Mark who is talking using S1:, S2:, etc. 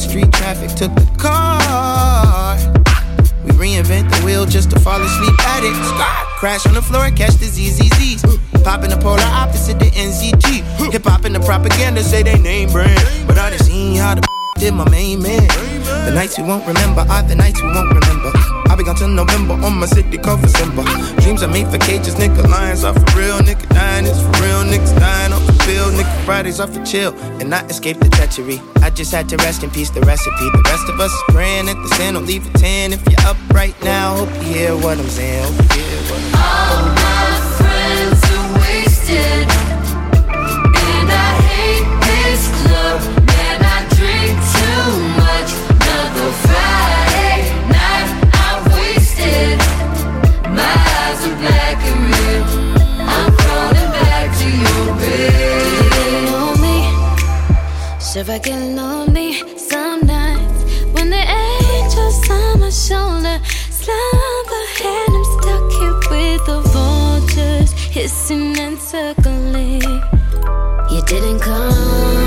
S1: street traffic took the car. We reinvent the wheel just to fall asleep at it. Crash on the floor catch the ZZZs. Pop in the polar opposite the NZT. Hip hop and the propaganda say they name brand. But I done seen how the did my main man off the nights we won't remember. I'll be gone till November on my city cover symbol. Dreams I made for cages, nigga, lines are for real, nigga diners for real, niggas dying up the field, nigga. Fridays are for chill and not escape the treachery. I just had to rest in peace the recipe. The rest of us is praying at the sin. Don't leave a 10 if you're up right now. Hope you hear what I'm saying. Hope you hear what I'm saying.
S2: Sure, I get lonely some nights when the angels on my shoulder slumber, and I'm stuck here with the vultures hissing and circling. You didn't come.